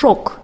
шок.